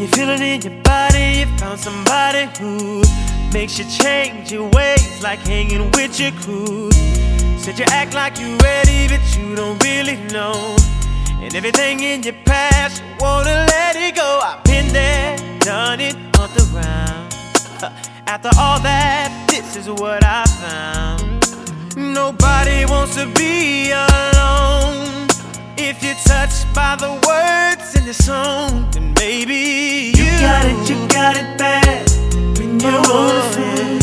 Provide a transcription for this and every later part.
you feel it in your body, you found somebody who makes you change your ways, like hanging with your crew. Said you act like you're ready, but you don't really know. And everything in your past, you wanna let it go. I've been there, done it, on the round. After all that, this is what I found. Nobody wants to be alone. If you're touched by the words in the song, then maybe you, You got it, you got it bad. When you're oh, on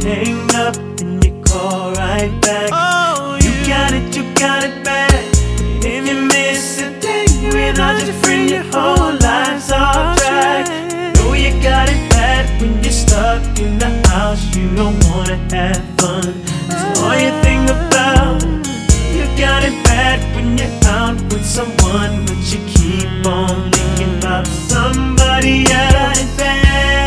the hang up and you call right back. Oh, You got it, you got it bad. If you miss a day without your friend, your whole life's off track. Know you got it bad when you're stuck in the house. You don't wanna have fun. That's all you think about. You got it bad when you're with someone, but you keep on thinking about somebody else.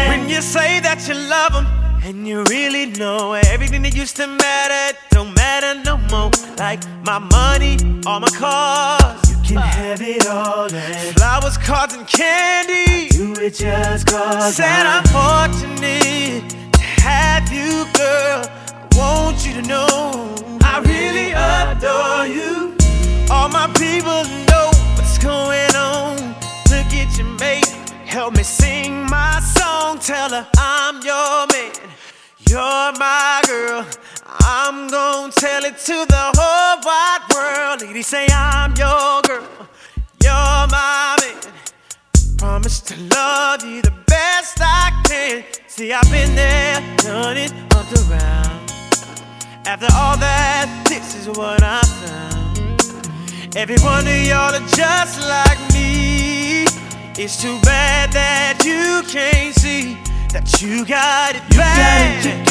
When you say that you love them and you really know everything that used to matter don't matter no more. Like my money, all my cars, You can have it all and flowers, cards, and candy. do it just cause Said I I'm fortunate my people know what's going on. Look at your mate, help me sing my song. Tell her I'm your man, you're my girl. I'm gonna tell it to the whole wide world. Lady, say I'm your girl, you're my man. Promise to love you the best I can. See, I've been there, done it, up around. After all that, this is what I found. Every one of y'all are just like me. It's too bad that you can't see that you got it You bad. got it